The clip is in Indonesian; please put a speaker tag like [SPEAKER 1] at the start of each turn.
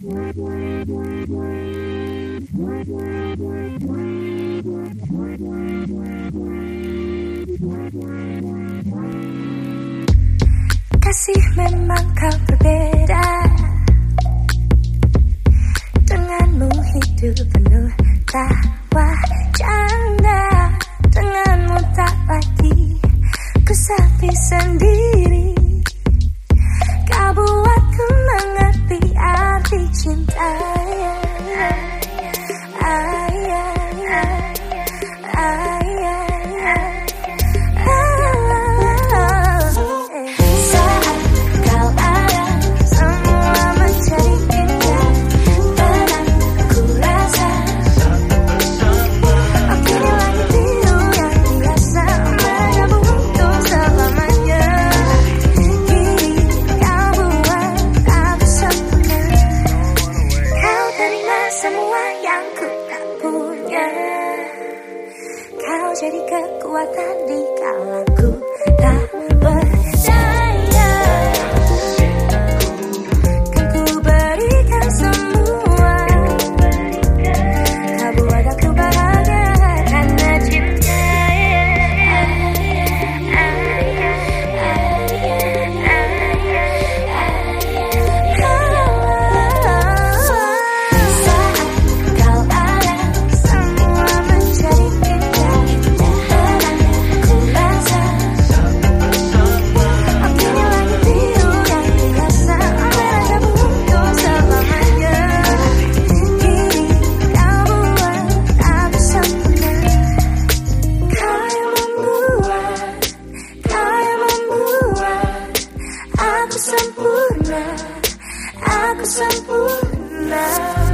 [SPEAKER 1] Kasih memang kau berbeda. Denganmu hidup penuh tawa canda Denganmu tak lagi ku sepi sendiri jadi kekuatan di kalaku aku sempurna.